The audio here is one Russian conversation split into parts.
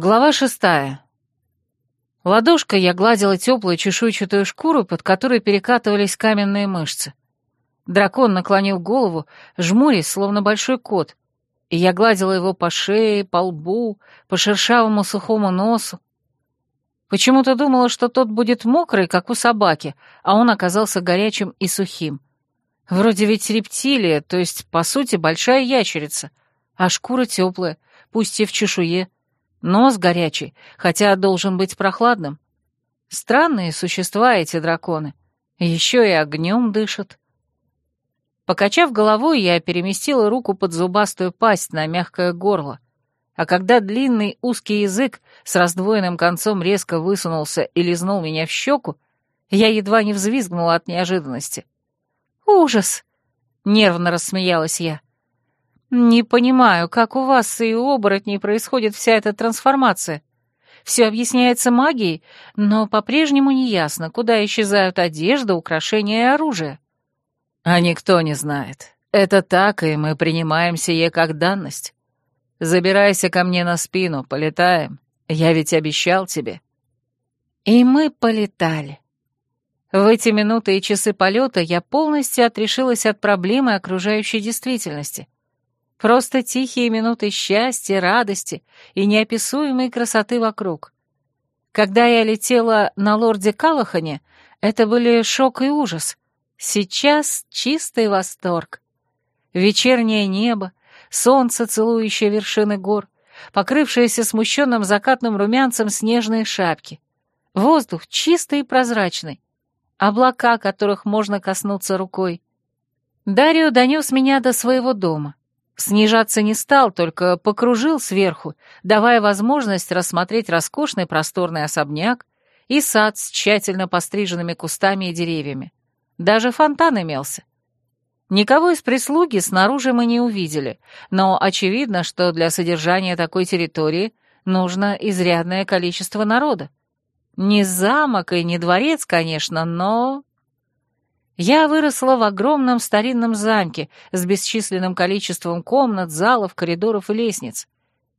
Глава шестая. Ладошкой я гладила теплую чешуйчатую шкуру, под которой перекатывались каменные мышцы. Дракон наклонил голову, жмурясь, словно большой кот, и я гладила его по шее, по лбу, по шершавому сухому носу. Почему-то думала, что тот будет мокрый, как у собаки, а он оказался горячим и сухим. Вроде ведь рептилия, то есть, по сути, большая ящерица, а шкура теплая, пусть и в чешуе. Нос горячий, хотя должен быть прохладным. Странные существа эти драконы. Еще и огнем дышат. Покачав головой, я переместила руку под зубастую пасть на мягкое горло. А когда длинный узкий язык с раздвоенным концом резко высунулся и лизнул меня в щеку, я едва не взвизгнула от неожиданности. «Ужас!» — нервно рассмеялась я. «Не понимаю, как у вас и у оборотней происходит вся эта трансформация. Все объясняется магией, но по-прежнему неясно, куда исчезают одежда, украшения и оружие». «А никто не знает. Это так, и мы принимаем сие как данность. Забирайся ко мне на спину, полетаем. Я ведь обещал тебе». И мы полетали. В эти минуты и часы полета я полностью отрешилась от проблемы окружающей действительности — Просто тихие минуты счастья, радости и неописуемой красоты вокруг. Когда я летела на лорде Калахане, это были шок и ужас. Сейчас чистый восторг. Вечернее небо, солнце, целующее вершины гор, покрывшиеся смущенным закатным румянцем снежные шапки. Воздух чистый и прозрачный. Облака, которых можно коснуться рукой. Дарио донес меня до своего дома. Снижаться не стал, только покружил сверху, давая возможность рассмотреть роскошный просторный особняк и сад с тщательно постриженными кустами и деревьями. Даже фонтан имелся. Никого из прислуги снаружи мы не увидели, но очевидно, что для содержания такой территории нужно изрядное количество народа. Не замок и не дворец, конечно, но... Я выросла в огромном старинном замке с бесчисленным количеством комнат, залов, коридоров и лестниц.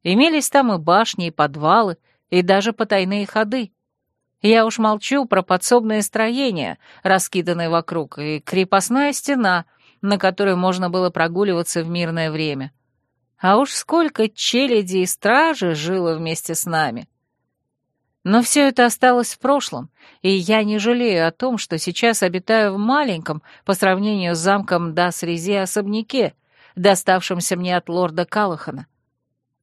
Имелись там и башни, и подвалы, и даже потайные ходы. Я уж молчу про подсобные строения, раскиданные вокруг, и крепостная стена, на которой можно было прогуливаться в мирное время. А уж сколько челяди и стражи жило вместе с нами. Но все это осталось в прошлом, и я не жалею о том, что сейчас обитаю в маленьком, по сравнению с замком Дас-Рези, особняке, доставшемся мне от лорда Калахана.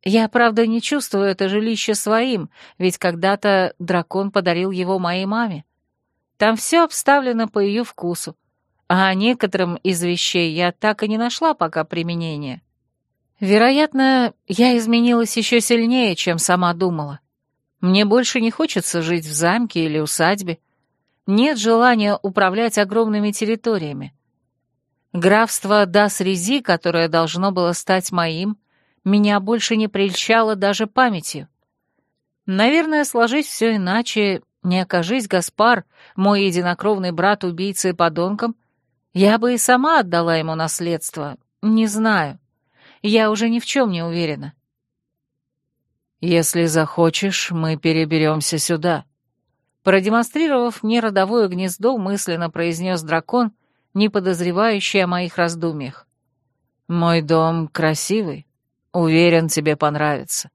Я, правда, не чувствую это жилище своим, ведь когда-то дракон подарил его моей маме. Там все обставлено по ее вкусу, а некоторым из вещей я так и не нашла пока применения. Вероятно, я изменилась еще сильнее, чем сама думала. Мне больше не хочется жить в замке или усадьбе. Нет желания управлять огромными территориями. Графство Дас-Рези, которое должно было стать моим, меня больше не прельщало даже памятью. Наверное, сложить все иначе, не окажись Гаспар, мой единокровный брат убийцей подонком, я бы и сама отдала ему наследство, не знаю. Я уже ни в чем не уверена. «Если захочешь, мы переберемся сюда». Продемонстрировав мне родовое гнездо, мысленно произнес дракон, не подозревающий о моих раздумьях. «Мой дом красивый. Уверен, тебе понравится.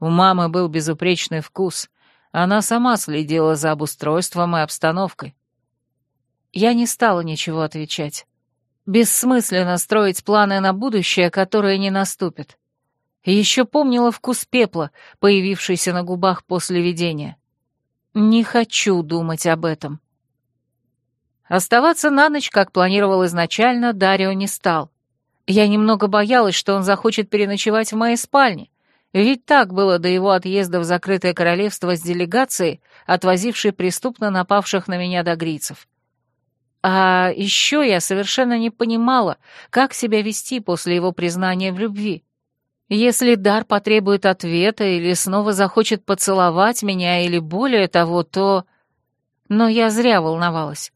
У мамы был безупречный вкус. Она сама следила за обустройством и обстановкой». Я не стала ничего отвечать. Бессмысленно строить планы на будущее, которое не наступит и еще помнила вкус пепла, появившийся на губах после видения. Не хочу думать об этом. Оставаться на ночь, как планировал изначально, Дарио не стал. Я немного боялась, что он захочет переночевать в моей спальне, ведь так было до его отъезда в закрытое королевство с делегацией, отвозившей преступно напавших на меня догрицев. А еще я совершенно не понимала, как себя вести после его признания в любви. Если Дар потребует ответа или снова захочет поцеловать меня или более того, то... Но я зря волновалась.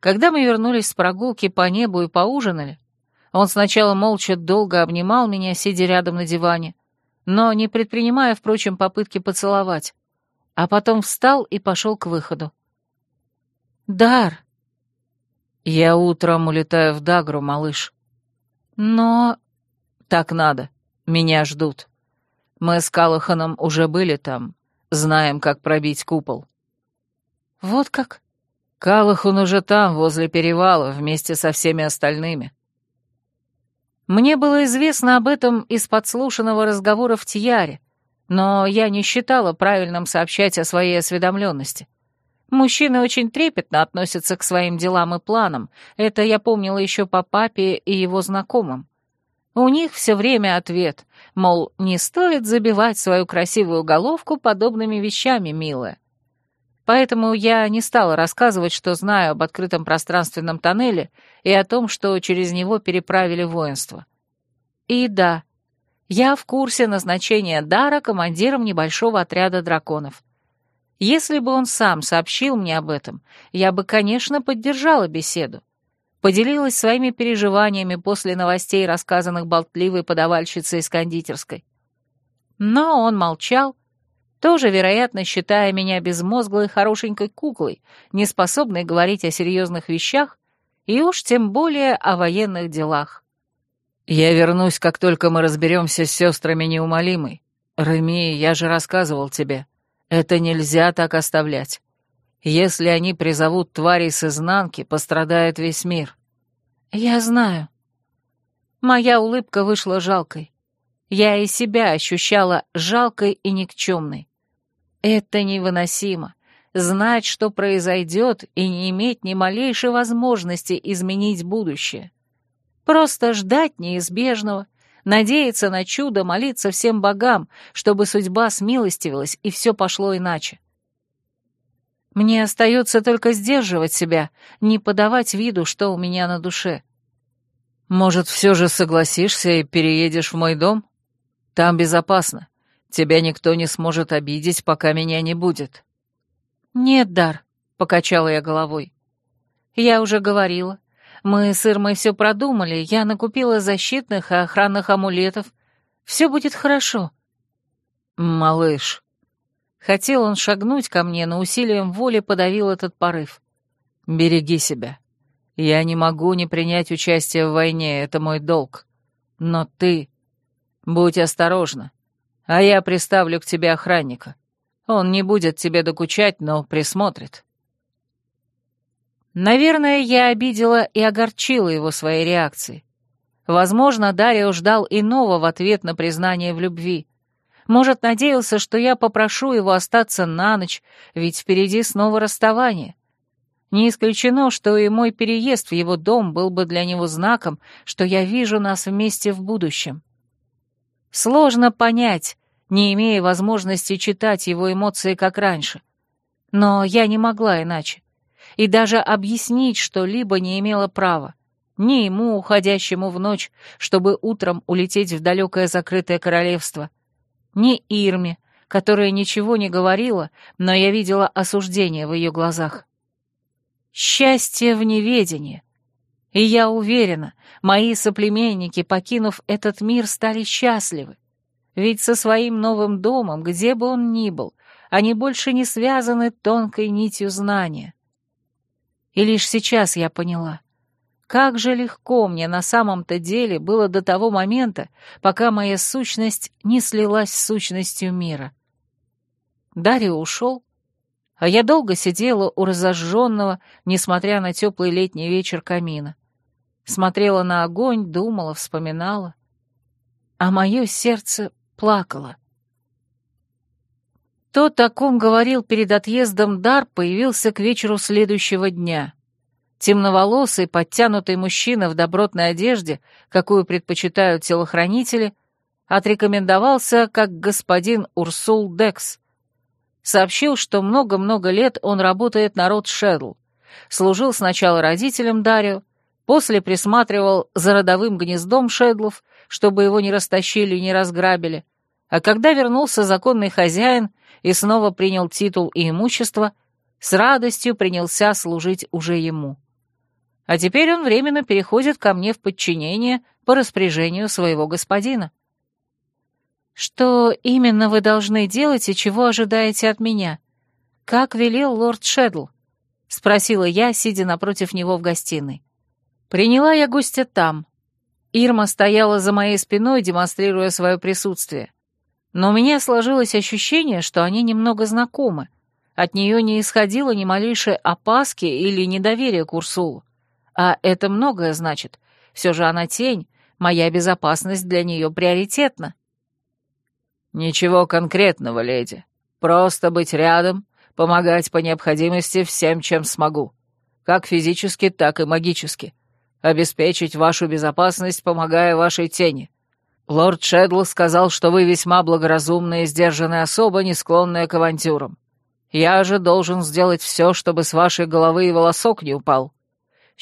Когда мы вернулись с прогулки по небу и поужинали, он сначала молча долго обнимал меня, сидя рядом на диване, но не предпринимая, впрочем, попытки поцеловать, а потом встал и пошел к выходу. «Дар!» «Я утром улетаю в Дагру, малыш». «Но...» «Так надо. Меня ждут. Мы с Калаханом уже были там. Знаем, как пробить купол». «Вот как?» Калахан уже там, возле перевала, вместе со всеми остальными. Мне было известно об этом из подслушанного разговора в Тияре, но я не считала правильным сообщать о своей осведомленности. Мужчины очень трепетно относятся к своим делам и планам, это я помнила еще по папе и его знакомым. У них все время ответ, мол, не стоит забивать свою красивую головку подобными вещами, милая. Поэтому я не стала рассказывать, что знаю об открытом пространственном тоннеле и о том, что через него переправили воинство. И да, я в курсе назначения Дара командиром небольшого отряда драконов. Если бы он сам сообщил мне об этом, я бы, конечно, поддержала беседу. Поделилась своими переживаниями после новостей, рассказанных болтливой подавальщицей из кондитерской. Но он молчал, тоже, вероятно, считая меня безмозглой хорошенькой куклой, неспособной говорить о серьезных вещах и уж тем более о военных делах. «Я вернусь, как только мы разберемся с сестрами неумолимой. Реми, я же рассказывал тебе», это нельзя так оставлять. Если они призовут тварей с изнанки, пострадает весь мир. Я знаю. Моя улыбка вышла жалкой. Я и себя ощущала жалкой и никчемной. Это невыносимо. Знать, что произойдет, и не иметь ни малейшей возможности изменить будущее. Просто ждать неизбежного, надеяться на чудо, молиться всем богам, чтобы судьба смилостивилась и все пошло иначе. Мне остается только сдерживать себя, не подавать виду, что у меня на душе. Может, все же согласишься и переедешь в мой дом? Там безопасно. Тебя никто не сможет обидеть, пока меня не будет. Нет, Дар, — покачала я головой. Я уже говорила, мы с Ирмой все продумали, я накупила защитных и охранных амулетов. Все будет хорошо. Малыш. Хотел он шагнуть ко мне, но усилием воли подавил этот порыв. Береги себя. Я не могу не принять участие в войне, это мой долг. Но ты... Будь осторожна, а я приставлю к тебе охранника. Он не будет тебе докучать, но присмотрит. Наверное, я обидела и огорчила его своей реакцией. Возможно, Дарио ждал иного в ответ на признание в любви. Может, надеялся, что я попрошу его остаться на ночь, ведь впереди снова расставание. Не исключено, что и мой переезд в его дом был бы для него знаком, что я вижу нас вместе в будущем. Сложно понять, не имея возможности читать его эмоции, как раньше. Но я не могла иначе и даже объяснить что-либо не имела права. Ни ему, уходящему в ночь, чтобы утром улететь в далекое закрытое королевство, ни Ирме, которая ничего не говорила, но я видела осуждение в ее глазах. Счастье в неведении. И я уверена, мои соплеменники, покинув этот мир, стали счастливы. Ведь со своим новым домом, где бы он ни был, они больше не связаны тонкой нитью знания. И лишь сейчас я поняла, как же легко мне на самом-то деле было до того момента, пока моя сущность не слилась с сущностью мира. Дарья ушел, а я долго сидела у разожженного, несмотря на теплый летний вечер камина. Смотрела на огонь, думала, вспоминала. А мое сердце плакало. Тот, о ком говорил перед отъездом Дар, появился к вечеру следующего дня. Темноволосый, подтянутый мужчина в добротной одежде, какую предпочитают телохранители, отрекомендовался как господин Урсул Декс. Сообщил, что много-много лет он работает на род Шедл. Служил сначала родителям Дарио, после присматривал за родовым гнездом Шедлов, чтобы его не растащили и не разграбили, а когда вернулся законный хозяин и снова принял титул и имущество, с радостью принялся служить уже ему. А теперь он временно переходит ко мне в подчинение по распоряжению своего господина. «Что именно вы должны делать и чего ожидаете от меня? Как велел лорд Шедл?» — спросила я, сидя напротив него в гостиной. Приняла я гостя там. Ирма стояла за моей спиной, демонстрируя свое присутствие. Но у меня сложилось ощущение, что они немного знакомы. От нее не исходило ни малейшей опаски или недоверия к Урсулу. А это многое значит. Все же она тень, моя безопасность для нее приоритетна. «Ничего конкретного, леди. Просто быть рядом, помогать по необходимости всем, чем смогу. Как физически, так и магически. Обеспечить вашу безопасность, помогая вашей тени. Лорд Шедл сказал, что вы весьма благоразумная и сдержанная особа, не склонная к авантюрам. Я же должен сделать все, чтобы с вашей головы и волосок не упал.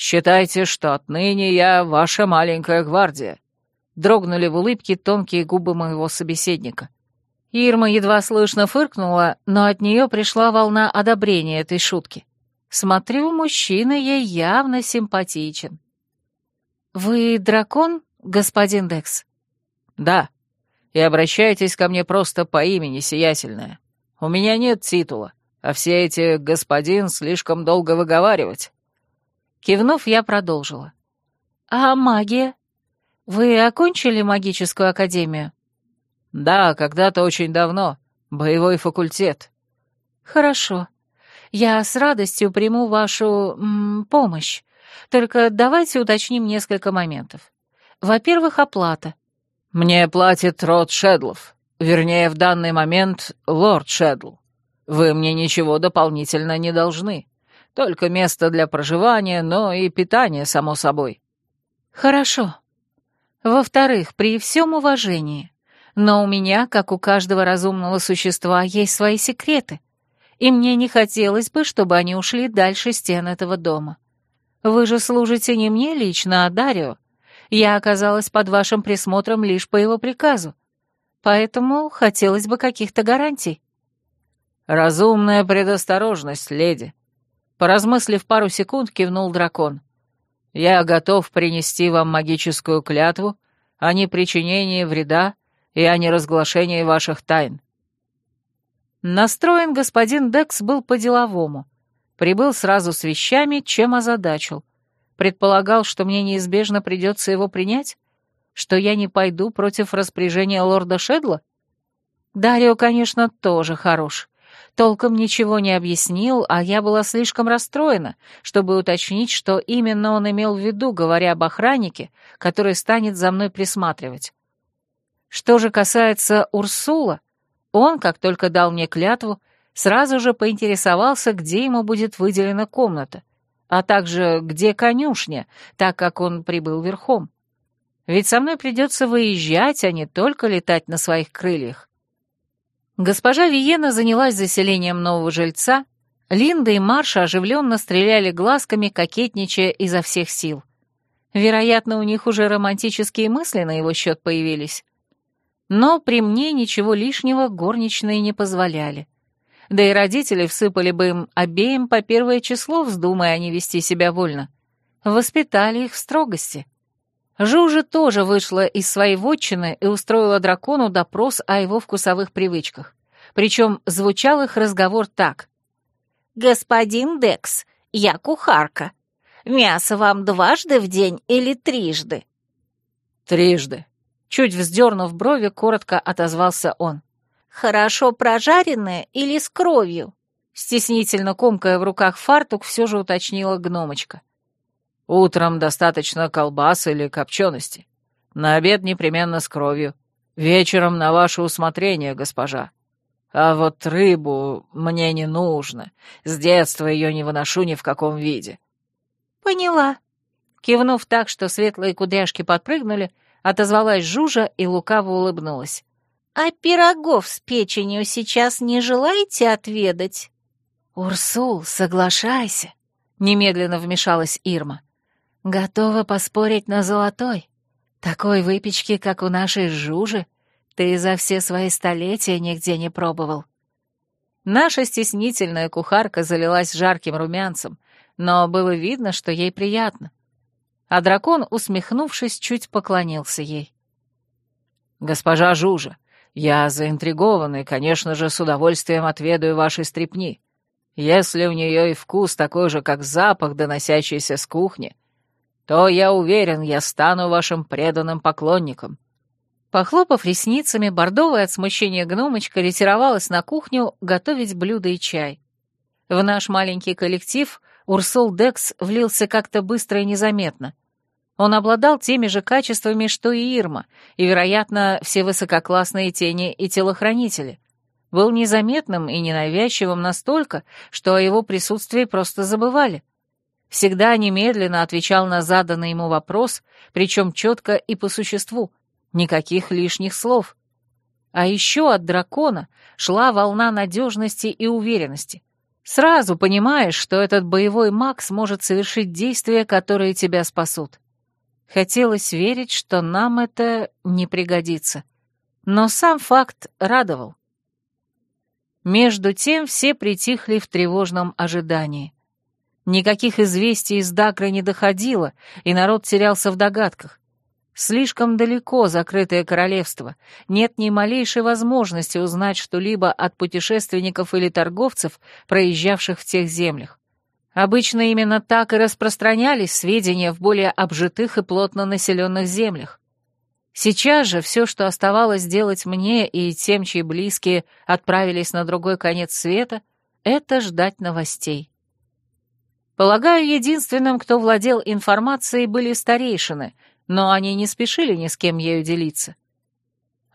Считайте, что отныне я ваша маленькая гвардия». Дрогнули в улыбке тонкие губы моего собеседника. Ирма едва слышно фыркнула, но от нее пришла волна одобрения этой шутки. Смотрю, мужчина ей явно симпатичен. «Вы дракон, господин Декс?» «Да. И обращайтесь ко мне просто по имени, сиятельная. У меня нет титула, а все эти «господин» слишком долго выговаривать». Кивнув, я продолжила. «А магия? Вы окончили магическую академию?» «Да, когда-то очень давно. Боевой факультет». «Хорошо. Я с радостью приму вашу... М, помощь. Только давайте уточним несколько моментов. Во-первых, оплата». «Мне платит род Шедлов. Вернее, в данный момент лорд Шедл. Вы мне ничего дополнительно не должны. Только место для проживания, но и питание, само собой». «Хорошо. Во-вторых, при всем уважении, но у меня, как у каждого разумного существа, есть свои секреты, и мне не хотелось бы, чтобы они ушли дальше стен этого дома. Вы же служите не мне лично, а Дарио. Я оказалась под вашим присмотром лишь по его приказу, поэтому хотелось бы каких-то гарантий». «Разумная предосторожность, леди», — поразмыслив пару секунд, кивнул дракон. «Я готов принести вам магическую клятву о непричинении вреда и о неразглашении ваших тайн». Настроен господин Декс был по-деловому. Прибыл сразу с вещами, чем озадачил. Предполагал, что мне неизбежно придется его принять? Что я не пойду против распоряжения лорда Шедла? Дарио, конечно, тоже хорош. Толком ничего не объяснил, а я была слишком расстроена, чтобы уточнить, что именно он имел в виду, говоря об охраннике, который станет за мной присматривать. Что же касается Урсула, он, как только дал мне клятву, сразу же поинтересовался, где ему будет выделена комната, а также где конюшня, так как он прибыл верхом. Ведь со мной придется выезжать, а не только летать на своих крыльях. Госпожа Виена занялась заселением нового жильца, Линда и Марша оживленно стреляли глазками, кокетничая изо всех сил. Вероятно, у них уже романтические мысли на его счет появились. Но при мне ничего лишнего горничные не позволяли. Да и родители всыпали бы им обеим по первое число, вздумая они вести себя вольно. Воспитали их в строгости. Жужа тоже вышла из своей вотчины и устроила дракону допрос о его вкусовых привычках. Причем звучал их разговор так. «Господин Декс, я кухарка. Мясо вам дважды в день или трижды?» «Трижды», Чуть вздернув брови, коротко отозвался он. «Хорошо прожаренное или с кровью?» Стеснительно комкая в руках фартук, все же уточнила гномочка. «Утром достаточно колбас или копчености. На обед непременно с кровью. Вечером на ваше усмотрение, госпожа. А вот рыбу мне не нужно. С детства ее не выношу ни в каком виде». «Поняла». Кивнув так, что светлые кудряшки подпрыгнули, отозвалась Жужа и лукаво улыбнулась. «А пирогов с печенью сейчас не желаете отведать?» «Урсул, соглашайся», — немедленно вмешалась Ирма. «Готова поспорить на золотой. Такой выпечки, как у нашей Жужи, ты за все свои столетия нигде не пробовал». Наша стеснительная кухарка залилась жарким румянцем, но было видно, что ей приятно а дракон, усмехнувшись, чуть поклонился ей. «Госпожа Жужа, Я заинтригован и, конечно же, с удовольствием отведаю вашей стрепни. Если у нее и вкус такой же, как запах, доносящийся с кухни, то, я уверен, я стану вашим преданным поклонником». Похлопав ресницами, бордовая от смущения гномочка ретировалась на кухню готовить блюда и чай. В наш маленький коллектив Урсул Декс влился как-то быстро и незаметно. Он обладал теми же качествами, что и Ирма, и, вероятно, все высококлассные тени и телохранители. Был незаметным и ненавязчивым настолько, что о его присутствии просто забывали. Всегда немедленно отвечал на заданный ему вопрос, причем четко и по существу, никаких лишних слов. А еще от дракона шла волна надежности и уверенности. Сразу понимаешь, что этот боевой маг сможет совершить действия, которые тебя спасут. Хотелось верить, что нам это не пригодится. Но сам факт радовал. Между тем все притихли в тревожном ожидании. Никаких известий из Дакры не доходило, и народ терялся в догадках. Слишком далеко закрытое королевство, нет ни малейшей возможности узнать что-либо от путешественников или торговцев, проезжавших в тех землях. Обычно именно так и распространялись сведения в более обжитых и плотно населенных землях. Сейчас же все, что оставалось делать мне и тем, чьи близкие отправились на другой конец света, это ждать новостей. Полагаю, единственным, кто владел информацией, были старейшины, но они не спешили ни с кем ею делиться.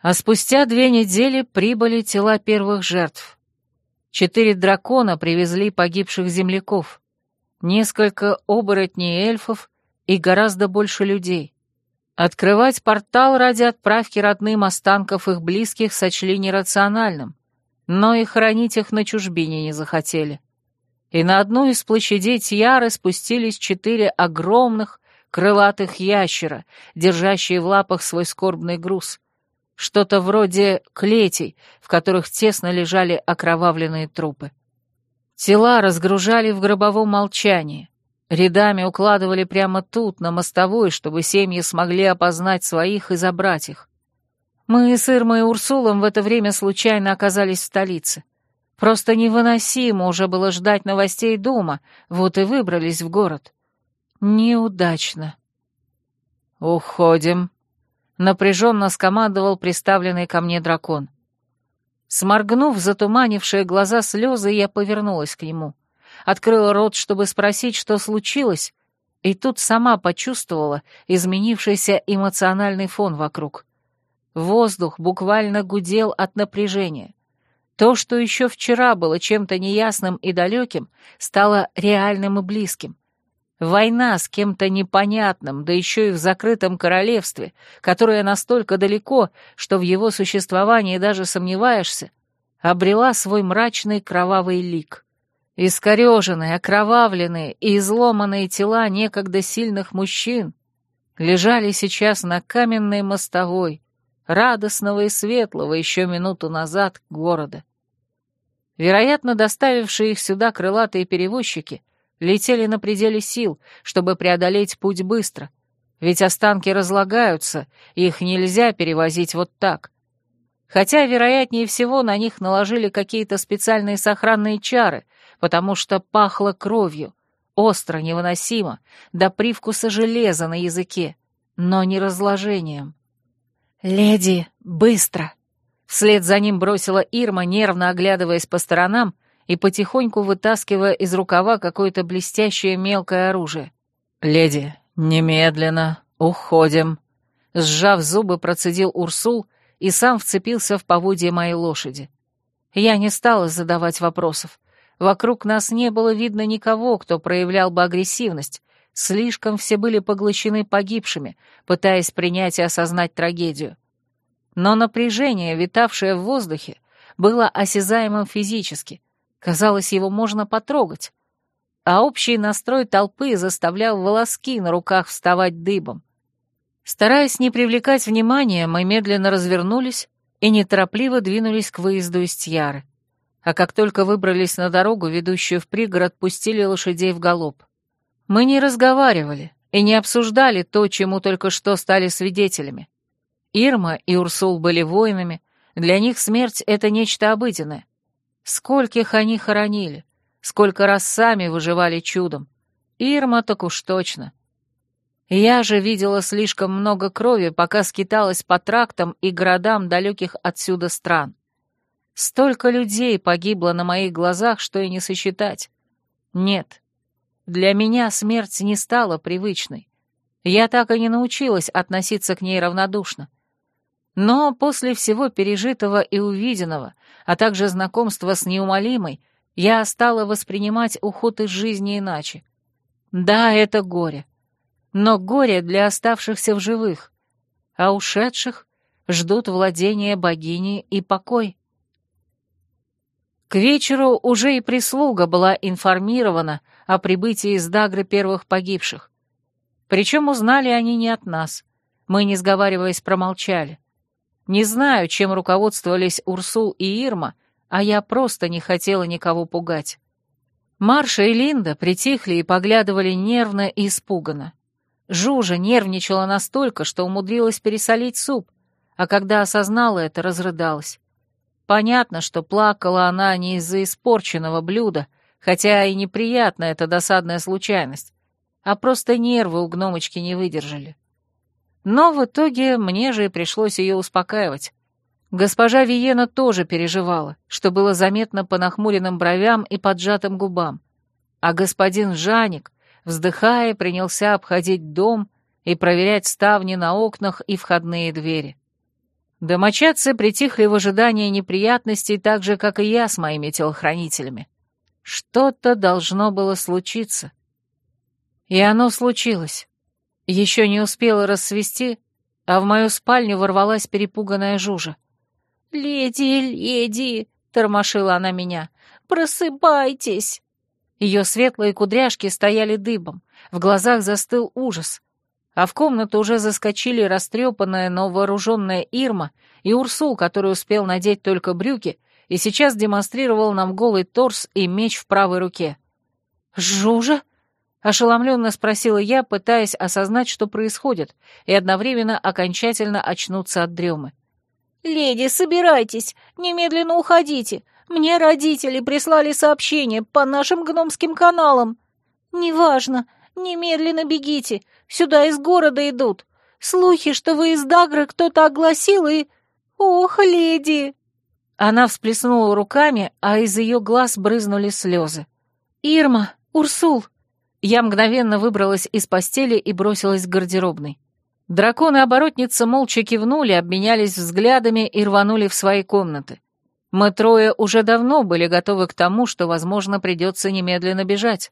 А спустя две недели прибыли тела первых жертв. Четыре дракона привезли погибших земляков, несколько оборотней эльфов и гораздо больше людей. Открывать портал ради отправки родным останков их близких сочли нерациональным, но и хранить их на чужбине не захотели и на одну из площадей Тьяры спустились четыре огромных крылатых ящера, держащие в лапах свой скорбный груз. Что-то вроде клетей, в которых тесно лежали окровавленные трупы. Тела разгружали в гробовом молчании. Рядами укладывали прямо тут, на мостовой, чтобы семьи смогли опознать своих и забрать их. Мы с Ирмой и Урсулом в это время случайно оказались в столице. Просто невыносимо уже было ждать новостей дома, вот и выбрались в город. Неудачно. «Уходим», — напряженно скомандовал приставленный ко мне дракон. Сморгнув затуманившие глаза слезы, я повернулась к нему. Открыла рот, чтобы спросить, что случилось, и тут сама почувствовала изменившийся эмоциональный фон вокруг. Воздух буквально гудел от напряжения. То, что еще вчера было чем-то неясным и далеким, стало реальным и близким. Война с кем-то непонятным, да еще и в закрытом королевстве, которое настолько далеко, что в его существовании даже сомневаешься, обрела свой мрачный кровавый лик. Искореженные, окровавленные и изломанные тела некогда сильных мужчин лежали сейчас на каменной мостовой, радостного и светлого еще минуту назад города. Вероятно, доставившие их сюда крылатые перевозчики летели на пределе сил, чтобы преодолеть путь быстро, ведь останки разлагаются, их нельзя перевозить вот так. Хотя, вероятнее всего, на них наложили какие-то специальные сохранные чары, потому что пахло кровью, остро, невыносимо, до привкуса железа на языке, но не разложением. «Леди, быстро!» Вслед за ним бросила Ирма, нервно оглядываясь по сторонам и потихоньку вытаскивая из рукава какое-то блестящее мелкое оружие. «Леди, немедленно, уходим!» Сжав зубы, процедил Урсул и сам вцепился в поводье моей лошади. Я не стала задавать вопросов. Вокруг нас не было видно никого, кто проявлял бы агрессивность, Слишком все были поглощены погибшими, пытаясь принять и осознать трагедию. Но напряжение, витавшее в воздухе, было осязаемым физически. Казалось, его можно потрогать. А общий настрой толпы заставлял волоски на руках вставать дыбом. Стараясь не привлекать внимания, мы медленно развернулись и неторопливо двинулись к выезду из Тьяры. А как только выбрались на дорогу, ведущую в пригород, пустили лошадей в галоп. Мы не разговаривали и не обсуждали то, чему только что стали свидетелями. Ирма и Урсул были воинами, Для них смерть — это нечто обыденное. Скольких они хоронили, сколько раз сами выживали чудом. Ирма так уж точно. Я же видела слишком много крови, пока скиталась по трактам и городам далеких отсюда стран. Столько людей погибло на моих глазах, что и не сосчитать. Нет, для меня смерть не стала привычной. Я так и не научилась относиться к ней равнодушно. Но после всего пережитого и увиденного, а также знакомства с неумолимой, я стала воспринимать уход из жизни иначе. Да, это горе. Но горе для оставшихся в живых, а ушедших ждут владения богини и покой. К вечеру уже и прислуга была информирована о прибытии из Дагры первых погибших. Причем узнали они не от нас. Мы, не сговариваясь, промолчали. Не знаю, чем руководствовались Урсул и Ирма, а я просто не хотела никого пугать. Марша и Линда притихли и поглядывали нервно и испуганно. Жужа нервничала настолько, что умудрилась пересолить суп, а когда осознала это, разрыдалась. Понятно, что плакала она не из-за испорченного блюда, хотя и неприятна эта досадная случайность, а просто нервы у гномочки не выдержали. Но в итоге мне же и пришлось ее успокаивать. Госпожа Виена тоже переживала, что было заметно по нахмуренным бровям и поджатым губам. А господин Жаник, вздыхая, принялся обходить дом и проверять ставни на окнах и входные двери. Домочадцы притихли в ожидании неприятностей так же, как и я с моими телохранителями. Что-то должно было случиться. И оно случилось. Еще не успела рассвести, а в мою спальню ворвалась перепуганная Жужа. «Леди, леди!» — тормошила она меня. «Просыпайтесь!» Ее светлые кудряшки стояли дыбом, в глазах застыл ужас. А в комнату уже заскочили растрепанная, но вооруженная Ирма и Урсул, который успел надеть только брюки, и сейчас демонстрировал нам голый торс и меч в правой руке. «Жужа?» Ошеломленно спросила я, пытаясь осознать, что происходит, и одновременно окончательно очнуться от дремы. «Леди, собирайтесь, немедленно уходите. Мне родители прислали сообщение по нашим гномским каналам. Неважно, немедленно бегите, сюда из города идут. Слухи, что вы из Дагры кто-то огласил и... Ох, леди!» Она всплеснула руками, а из ее глаз брызнули слезы. «Ирма, Урсул, я мгновенно выбралась из постели и бросилась к гардеробной. Дракон и оборотница молча кивнули, обменялись взглядами и рванули в свои комнаты. Мы трое уже давно были готовы к тому, что, возможно, придется немедленно бежать.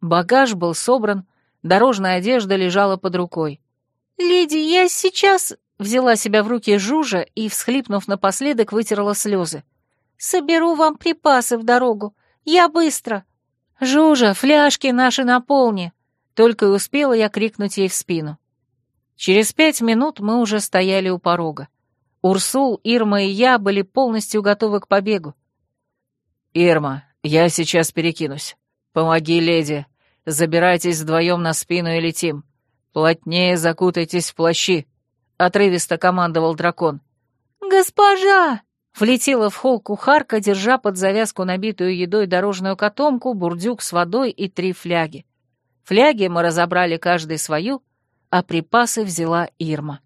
Багаж был собран, дорожная одежда лежала под рукой. «Леди, я сейчас...» — взяла себя в руки Жужа и, всхлипнув напоследок, вытерла слезы. «Соберу вам припасы в дорогу. Я быстро!» «Жужа, фляжки наши наполни!» Только и успела я крикнуть ей в спину. Через пять минут мы уже стояли у порога. Урсул, Ирма и я были полностью готовы к побегу. «Ирма, я сейчас перекинусь. Помоги, леди. Забирайтесь вдвоем на спину и летим. Плотнее закутайтесь в плащи», — отрывисто командовал дракон. «Госпожа!» Влетела в холл кухарка, держа под завязку набитую едой дорожную котомку, бурдюк с водой и три фляги. Фляги мы разобрали каждый свою, а припасы взяла Ирма.